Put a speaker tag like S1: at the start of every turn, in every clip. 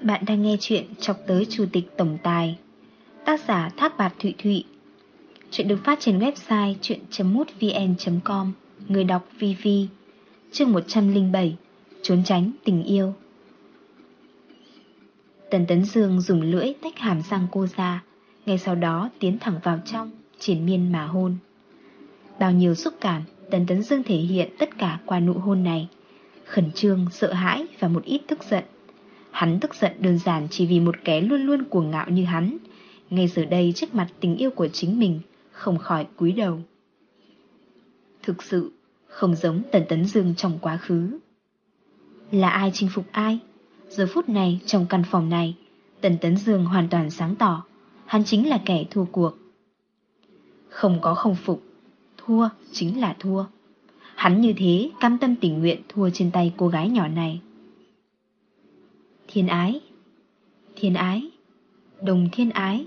S1: Bạn đang nghe chuyện Chọc tới Chủ tịch Tổng Tài. Tác giả Thác Bạt Thụy Thụy. Chuyện được phát trên website chuyện.mútvn.com Người đọc VV Chương 107 Trốn tránh tình yêu. Tần Tấn Dương dùng lưỡi tách hàm răng cô ra Ngay sau đó tiến thẳng vào trong Triển miên mà hôn. Bao nhiêu xúc cảm Tần Tấn Dương thể hiện tất cả qua nụ hôn này. Khẩn trương, sợ hãi và một ít tức giận. Hắn tức giận đơn giản chỉ vì một kẻ luôn luôn cuồng ngạo như hắn. Ngay giờ đây, trước mặt tình yêu của chính mình, Không khỏi cúi đầu. Thực sự, Không giống Tần Tấn Dương trong quá khứ. Là ai chinh phục ai? Giờ phút này, trong căn phòng này, Tần Tấn Dương hoàn toàn sáng tỏ. Hắn chính là kẻ thua cuộc. Không có không phục. Thua chính là thua. Hắn như thế, cam tâm tình nguyện thua trên tay cô gái nhỏ này. Thiên ái Thiên ái, Đồng thiên ái.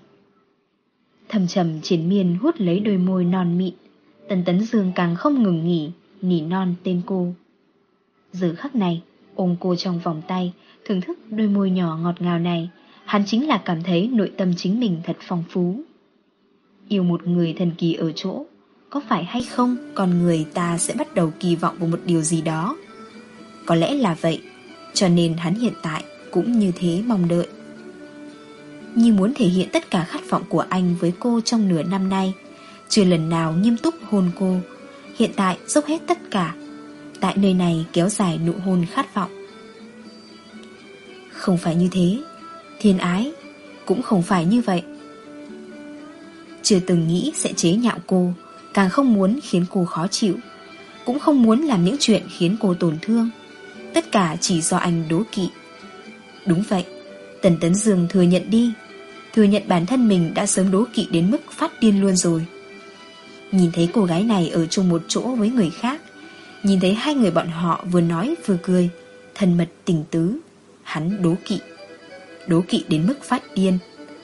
S1: Thầm trầm triển miên hút lấy đôi môi non mịn, Tần tấn dương càng không ngừng nghỉ, Nỉ non tên cô. Giờ khắc này, Ôm cô trong vòng tay, Thưởng thức đôi môi nhỏ ngọt ngào này, Hắn chính là cảm thấy nội tâm chính mình thật phong phú. Yêu một người thần kỳ ở chỗ, Có phải hay không, Con người ta sẽ bắt đầu kỳ vọng vào một điều gì đó? Có lẽ là vậy, Cho nên hắn hiện tại cũng như thế mong đợi. Như muốn thể hiện tất cả khát vọng của anh với cô trong nửa năm nay, chưa lần nào nghiêm túc hôn cô, hiện tại dốc hết tất cả, tại nơi này kéo dài nụ hôn khát vọng. Không phải như thế, thiên ái, cũng không phải như vậy. Chưa từng nghĩ sẽ chế nhạo cô, càng không muốn khiến cô khó chịu, cũng không muốn làm những chuyện khiến cô tổn thương. Tất cả chỉ do anh đố kỵ. Đúng vậy, Tần Tấn Dương thừa nhận đi, thừa nhận bản thân mình đã sớm đố kỵ đến mức phát điên luôn rồi. Nhìn thấy cô gái này ở chung một chỗ với người khác, nhìn thấy hai người bọn họ vừa nói vừa cười, thân mật tình tứ, hắn đố kỵ. Đố kỵ đến mức phát điên,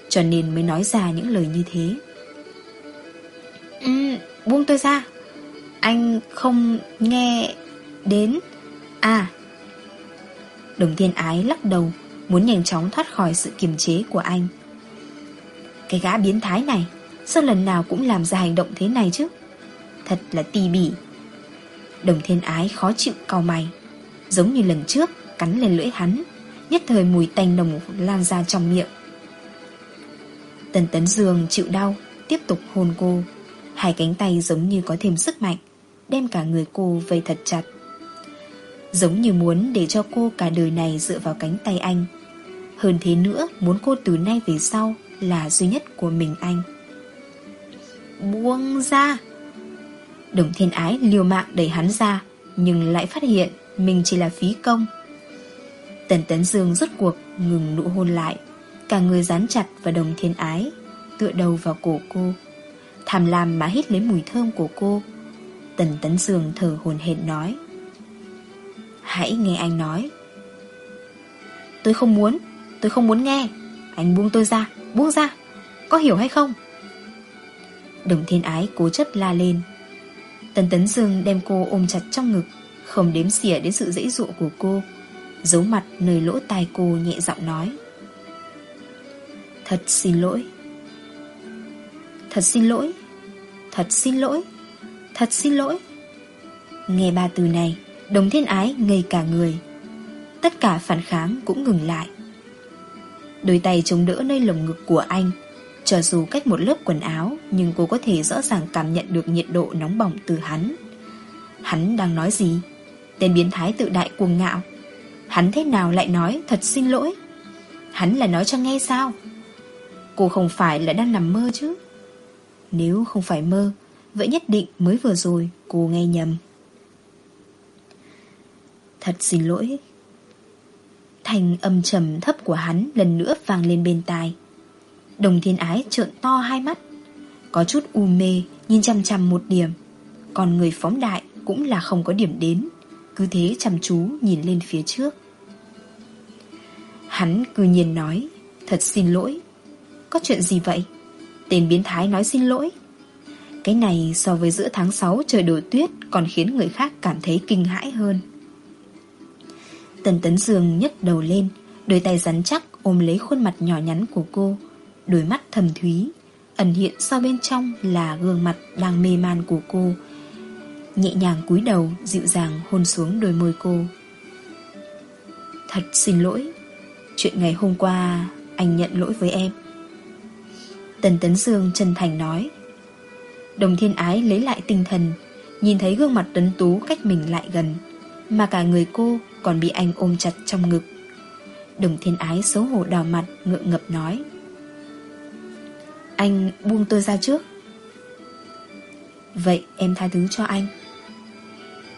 S1: cho nên mới nói ra những lời như thế. Ừ, buông tôi ra, anh không nghe đến... À, Đồng thiên ái lắc đầu Muốn nhanh chóng thoát khỏi sự kiềm chế của anh. Cái gã biến thái này, Sao lần nào cũng làm ra hành động thế này chứ? Thật là tì bỉ Đồng thiên ái khó chịu cau mày. Giống như lần trước, Cắn lên lưỡi hắn, Nhất thời mùi tanh nồng lan ra trong miệng. Tần tấn dương chịu đau, Tiếp tục hôn cô. Hai cánh tay giống như có thêm sức mạnh, Đem cả người cô vây thật chặt. Giống như muốn để cho cô cả đời này dựa vào cánh tay anh. Hơn thế nữa, muốn cô từ nay về sau Là duy nhất của mình anh. Buông ra! Đồng thiên ái liều mạng đẩy hắn ra, Nhưng lại phát hiện Mình chỉ là phí công. Tần tấn dương rốt cuộc ngừng nụ hôn lại, Cả người dán chặt vào đồng thiên ái, Tựa đầu vào cổ cô. Thàm làm mà hít lấy mùi thơm của cô, Tần tấn dương thở hồn hển nói. Hãy nghe anh nói. Tôi không muốn, Tôi không muốn nghe. Anh buông tôi ra, Buông ra. Có hiểu hay không? Đồng thiên ái cố chấp la lên. Tần tấn dương đem cô ôm chặt trong ngực, Không đếm xỉa đến sự dễ dụ của cô, Giấu mặt nơi lỗ tai cô nhẹ giọng nói. Thật xin lỗi. Thật xin lỗi. Thật xin lỗi. Thật xin lỗi. Nghe ba từ này Đồng thiên ái ngây cả người. Tất cả phản kháng cũng ngừng lại. Đôi tay chống đỡ nơi lồng ngực của anh. Cho dù cách một lớp quần áo, Nhưng cô có thể rõ ràng cảm nhận được nhiệt độ nóng bỏng từ hắn. Hắn đang nói gì? Tên biến thái tự đại cuồng ngạo. Hắn thế nào lại nói, thật xin lỗi. Hắn là nói cho nghe sao? Cô không phải là đang nằm mơ chứ? Nếu không phải mơ, Vậy nhất định mới vừa rồi cô nghe nhầm. Thật xin lỗi. Thành âm trầm thấp của hắn lần nữa vang lên bên tai. Đồng thiên ái trợn to hai mắt, Có chút u mê, Nhìn chăm chăm một điểm. Còn người phóng đại cũng là không có điểm đến, Cứ thế chăm chú nhìn lên phía trước. Hắn cư nhiên nói, Thật xin lỗi. Có chuyện gì vậy? Tên biến thái nói xin lỗi. Cái này so với giữa tháng 6 trời đổ tuyết Còn khiến người khác cảm thấy kinh hãi hơn. Tần Tấn Dương nhấc đầu lên, Đôi tay rắn chắc ôm lấy khuôn mặt nhỏ nhắn của cô. Đôi mắt thầm thúy, Ẩn hiện sau bên trong là gương mặt đang mê man của cô. Nhẹ nhàng cúi đầu, Dịu dàng hôn xuống đôi môi cô. Thật xin lỗi, Chuyện ngày hôm qua Anh nhận lỗi với em. Tần Tấn Dương chân thành nói. Đồng thiên ái lấy lại tinh thần, Nhìn thấy gương mặt tấn tú cách mình lại gần, Mà cả người cô còn bị anh ôm chặt trong ngực. Đồng thiên ái xấu hổ đỏ mặt, ngượng ngập nói. Anh buông tôi ra trước. Vậy em tha thứ cho anh.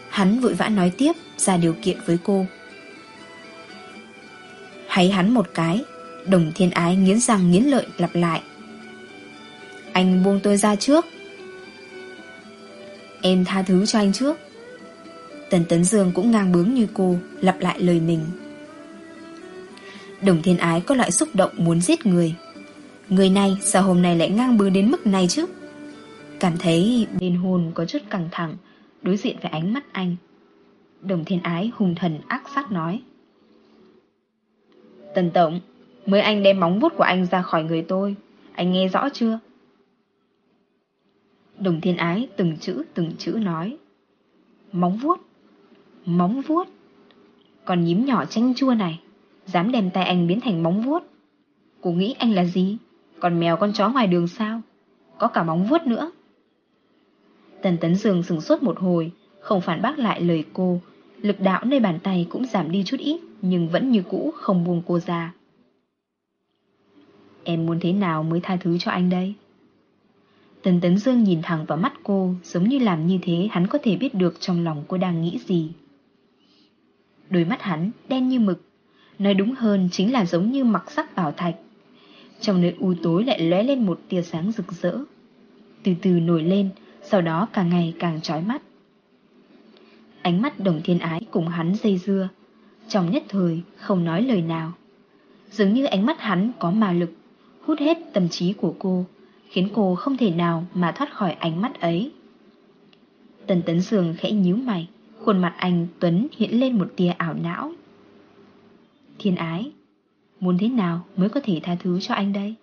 S1: Hắn vội vã nói tiếp, Ra điều kiện với cô. Hãy hắn một cái, Đồng thiên ái nghiến răng nghiến lợi lặp lại. Anh buông tôi ra trước. Em tha thứ cho anh trước. Tần Tấn Dương cũng ngang bướng như cô Lặp lại lời mình. Đồng thiên ái có loại xúc động muốn giết người. Người này sao hôm nay lại ngang bướng đến mức này chứ? Cảm thấy bên hồn có chút căng thẳng, Đối diện với ánh mắt anh. Đồng thiên ái hùng thần ác sát nói. Tần Tổng, Mới anh đem móng vuốt của anh ra khỏi người tôi. Anh nghe rõ chưa? Đồng thiên ái từng chữ từng chữ nói. Móng vuốt? Móng vuốt. Còn nhím nhỏ chanh chua này, Dám đem tay anh biến thành móng vuốt. Cô nghĩ anh là gì? Còn mèo con chó ngoài đường sao? Có cả móng vuốt nữa. Tần Tấn Dương sừng sốt một hồi, Không phản bác lại lời cô. Lực đạo nơi bàn tay cũng giảm đi chút ít, Nhưng vẫn như cũ không buông cô ra. Em muốn thế nào mới tha thứ cho anh đây? Tần Tấn Dương nhìn thẳng vào mắt cô, Giống như làm như thế hắn có thể biết được Trong lòng cô đang nghĩ gì. Đôi mắt hắn đen như mực. Nói đúng hơn chính là giống như mặc sắc bảo thạch. Trong nơi u tối lại lóe lên một tia sáng rực rỡ. Từ từ nổi lên, Sau đó càng ngày càng trói mắt. Ánh mắt đồng thiên ái cùng hắn dây dưa. Trong nhất thời, không nói lời nào. Dường như ánh mắt hắn có ma lực, Hút hết tâm trí của cô, Khiến cô không thể nào mà thoát khỏi ánh mắt ấy. Tần tấn sường khẽ nhíu mày. Khuôn mặt anh Tuấn hiện lên một tia ảo não. Thiên ái, Muốn thế nào mới có thể tha thứ cho anh đây?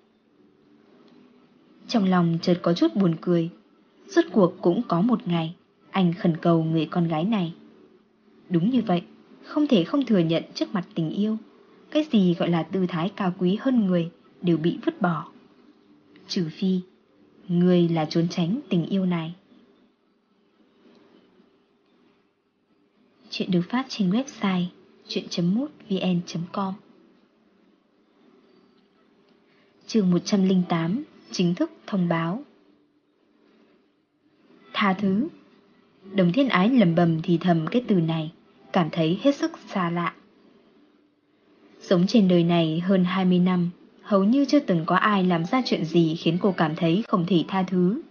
S1: Trong lòng chợt có chút buồn cười. Rốt cuộc cũng có một ngày, Anh khẩn cầu người con gái này. Đúng như vậy, Không thể không thừa nhận trước mặt tình yêu. Cái gì gọi là tư thái cao quý hơn người Đều bị vứt bỏ. Trừ phi, Người là trốn tránh tình yêu này. Chuyện được phát trên website chuyện.mútvn.com trường 108 Chính thức thông báo. Tha thứ. Đồng thiên ái lầm bầm thì thầm cái từ này, Cảm thấy hết sức xa lạ. Sống trên đời này hơn 20 năm, Hầu như chưa từng có ai làm ra chuyện gì Khiến cô cảm thấy không thể tha thứ.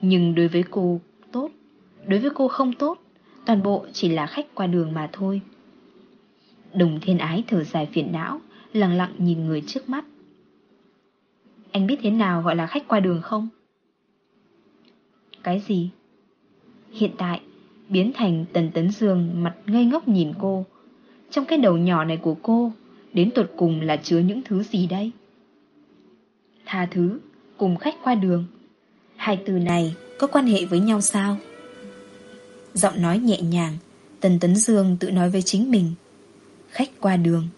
S1: Nhưng đối với cô tốt, Đối với cô không tốt Toàn bộ chỉ là khách qua đường mà thôi Đồng thiên ái thở dài phiền não, Lặng lặng nhìn người trước mắt Anh biết thế nào gọi là khách qua đường không? Cái gì? Hiện tại, Biến thành tần tấn dương Mặt ngây ngốc nhìn cô Trong cái đầu nhỏ này của cô, Đến tột cùng là chứa những thứ gì đây? Tha thứ, Cùng khách qua đường Hai từ này có quan hệ với nhau sao? Giọng nói nhẹ nhàng, Tần Tấn Dương tự nói với chính mình. Khách qua đường.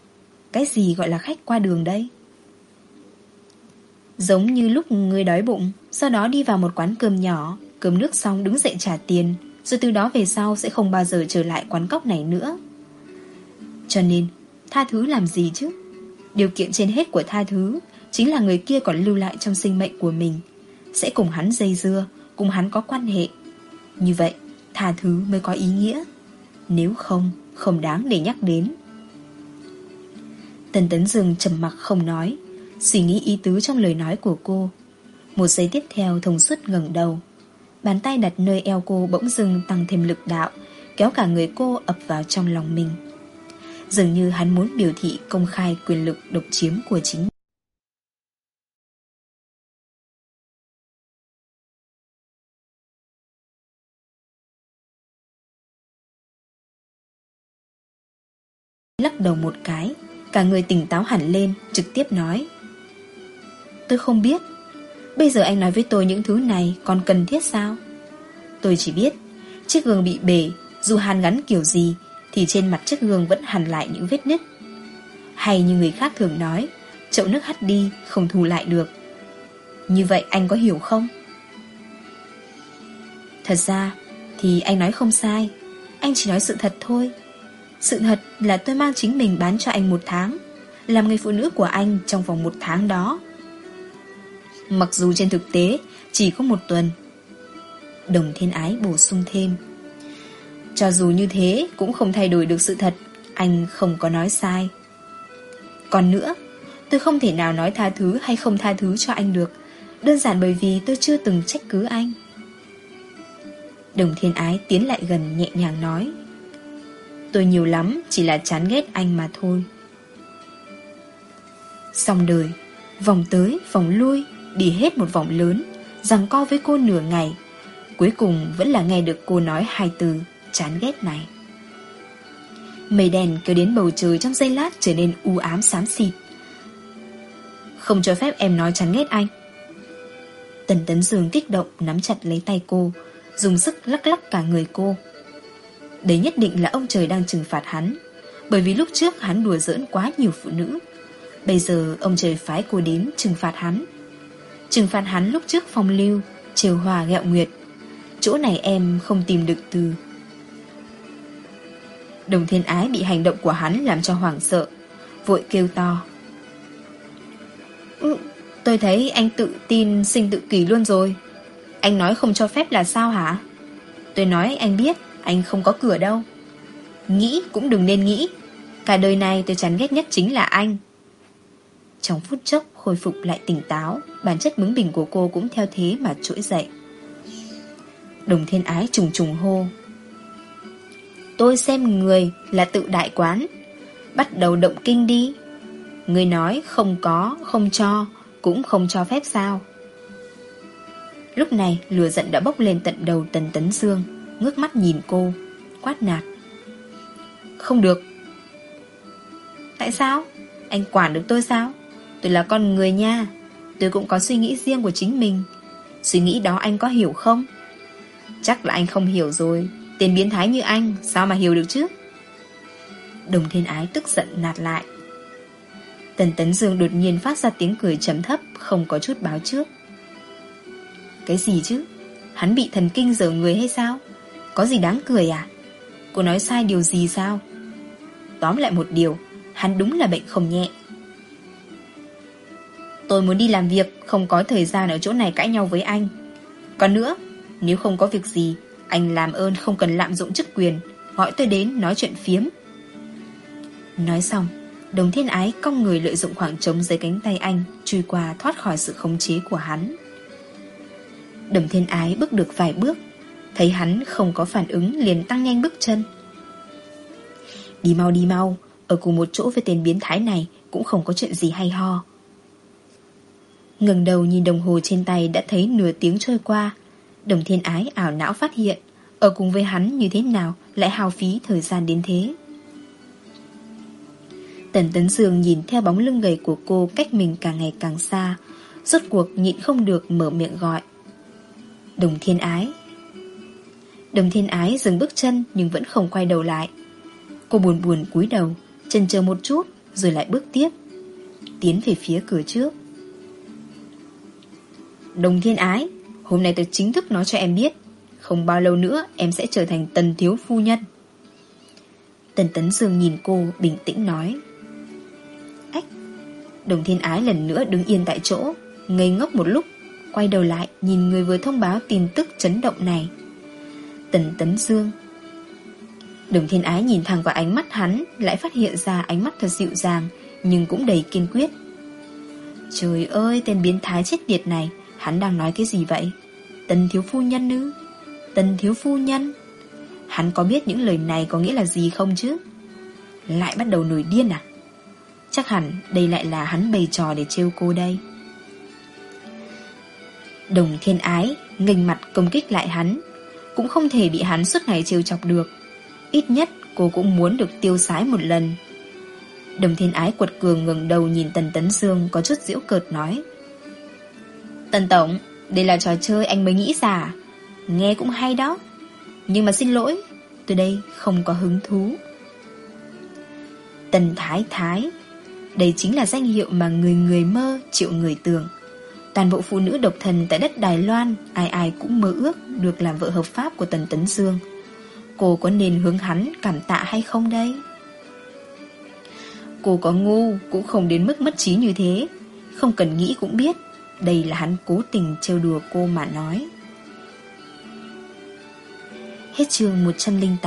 S1: Cái gì gọi là khách qua đường đây? Giống như lúc người đói bụng, Sau đó đi vào một quán cơm nhỏ, Cơm nước xong đứng dậy trả tiền, Rồi từ đó về sau sẽ không bao giờ trở lại quán cốc này nữa. Cho nên, Tha thứ làm gì chứ? Điều kiện trên hết của tha thứ Chính là người kia còn lưu lại trong sinh mệnh của mình. Sẽ cùng hắn dây dưa, Cùng hắn có quan hệ. Như vậy tha thứ mới có ý nghĩa. Nếu không Không đáng để nhắc đến. Tần Tấn Dương trầm mặc không nói, Suy nghĩ ý tứ trong lời nói của cô. Một giây tiếp theo, thông suốt ngẩng đầu. Bàn tay đặt nơi eo cô bỗng dưng tăng thêm lực đạo, Kéo cả người cô ập vào trong lòng mình. Dường như hắn muốn biểu thị công khai quyền lực độc chiếm của chính lắc đầu một cái, Cả người tỉnh táo hẳn lên, Trực tiếp nói. Tôi không biết, Bây giờ anh nói với tôi những thứ này Còn cần thiết sao? Tôi chỉ biết, Chiếc gương bị bể, Dù hàn gắn kiểu gì, Thì trên mặt chiếc gương vẫn hằn lại những vết nứt. Hay như người khác thường nói, Chậu nước hắt đi, Không thu lại được. Như vậy anh có hiểu không? Thật ra, Thì anh nói không sai. Anh chỉ nói sự thật thôi. Sự thật là tôi mang chính mình bán cho anh một tháng, Làm người phụ nữ của anh Trong vòng một tháng đó. Mặc dù trên thực tế Chỉ có một tuần, Đồng thiên ái bổ sung thêm. Cho dù như thế Cũng không thay đổi được sự thật, Anh không có nói sai. Còn nữa, Tôi không thể nào nói tha thứ hay không tha thứ cho anh được, Đơn giản bởi vì tôi chưa từng trách cứ anh. Đồng thiên ái tiến lại gần nhẹ nhàng nói. Tôi nhiều lắm, Chỉ là chán ghét anh mà thôi. Xong đời, Vòng tới, vòng lui, Đi hết một vòng lớn Rằng co với cô nửa ngày. Cuối cùng vẫn là nghe được cô nói hai từ, Chán ghét này. Mây đèn kéo đến bầu trời trong giây lát trở nên u ám xám xịt. Không cho phép em nói chán ghét anh. Tần Tấn Dương kích động nắm chặt lấy tay cô, Dùng sức lắc lắc cả người cô. Đấy nhất định là ông trời đang trừng phạt hắn. Bởi vì lúc trước hắn đùa giỡn quá nhiều phụ nữ Bây giờ ông trời phái cô đến trừng phạt hắn. Trừng phạt hắn lúc trước phong lưu triều hòa gẹo nguyệt. Chỗ này em không tìm được từ. Đồng thiên ái bị hành động của hắn Làm cho hoảng sợ Vội kêu to. Ừ, Tôi thấy anh tự tin sinh tự kỷ luôn rồi. Anh nói không cho phép là sao hả? Tôi nói anh biết. Anh không có cửa đâu. Nghĩ cũng đừng nên nghĩ. Cả đời này tôi chán ghét nhất chính là anh. Trong phút chốc khôi phục lại tỉnh táo Bản chất bướng bỉnh của cô cũng theo thế mà trỗi dậy. Đồng thiên ái trùng trùng hô. Tôi xem người là tự đại quán. Bắt đầu động kinh đi. Người nói không có, không cho Cũng không cho phép sao. Lúc này lửa giận đã bốc lên tận đầu Tần Tấn Dương. Ngước mắt nhìn cô, Quát nạt. Không được. Tại sao? Anh quản được tôi sao? Tôi là con người nha. Tôi cũng có suy nghĩ riêng của chính mình. Suy nghĩ đó anh có hiểu không? Chắc là anh không hiểu rồi. Tên biến thái như anh, Sao mà hiểu được chứ? Đồng thiên ái tức giận nạt lại. Tần Tấn Dương đột nhiên phát ra tiếng cười chấm thấp, Không có chút báo trước. Cái gì chứ? Hắn bị thần kinh dở người hay sao? Có gì đáng cười à? Cô nói sai điều gì sao? Tóm lại một điều, Hắn đúng là bệnh không nhẹ. Tôi muốn đi làm việc, Không có thời gian ở chỗ này cãi nhau với anh. Còn nữa, Nếu không có việc gì, Anh làm ơn không cần lạm dụng chức quyền, Gọi tôi đến nói chuyện phiếm. Nói xong, Đồng thiên ái cong người lợi dụng khoảng trống dưới cánh tay anh, Chui qua thoát khỏi sự khống chế của hắn. Đồng thiên ái bước được vài bước Thấy hắn không có phản ứng liền tăng nhanh bước chân Đi mau đi mau Ở cùng một chỗ với tên biến thái này Cũng không có chuyện gì hay ho ngẩng đầu nhìn đồng hồ trên tay đã thấy nửa tiếng trôi qua. Đồng thiên ái ảo não phát hiện, ở cùng với hắn như thế nào lại hao phí thời gian đến thế. Tần Tấn Dương nhìn theo bóng lưng gầy của cô cách mình càng ngày càng xa, rốt cuộc nhịn không được mở miệng gọi. Đồng thiên ái. Đồng thiên ái dừng bước chân nhưng vẫn không quay đầu lại. Cô buồn buồn cúi đầu, chân chờ một chút rồi lại bước tiếp. Tiến về phía cửa trước. Đồng thiên ái Hôm nay tôi chính thức nói cho em biết Không bao lâu nữa em sẽ trở thành tần thiếu phu nhân Tần Tấn Dương nhìn cô bình tĩnh nói Ách Đồng thiên ái lần nữa đứng yên tại chỗ Ngây ngốc một lúc Quay đầu lại nhìn người vừa thông báo tin tức chấn động này Tần Tấn Dương. Đồng thiên ái nhìn thẳng vào ánh mắt hắn, Lại phát hiện ra ánh mắt thật dịu dàng, Nhưng cũng đầy kiên quyết. Trời ơi, tên biến thái chết tiệt này, Hắn đang nói cái gì vậy? Tần thiếu phu nhân ư Tần thiếu phu nhân. Hắn có biết những lời này có nghĩa là gì không chứ? Lại bắt đầu nổi điên à? Chắc hẳn đây lại là hắn bày trò để trêu cô đây. Đồng thiên ái nghênh mặt công kích lại hắn. Cũng không thể bị hắn suốt ngày trêu chọc được Ít nhất cô cũng muốn được tiêu sái một lần Đồng thiên ái quật cường ngừng đầu nhìn Tần Tấn Dương có chút diễu cợt nói. Tần Tổng, đây là trò chơi anh mới nghĩ ra. À? Nghe cũng hay đó. Nhưng mà xin lỗi, tôi đây không có hứng thú. Tần Thái Thái Đây chính là danh hiệu mà người người mơ triệu người tưởng Toàn bộ phụ nữ độc thần tại đất Đài Loan, Ai ai cũng mơ ước được làm vợ hợp pháp của Tần Tấn Dương. Cô có nên hướng hắn cảm tạ hay không đây? Cô có ngu cũng không đến mức mất trí như thế. Không cần nghĩ cũng biết, Đây là hắn cố tình trêu đùa cô mà nói. Hết chương 108